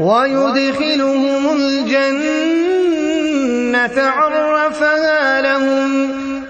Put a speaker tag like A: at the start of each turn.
A: ويدخلهم الجنة عرفها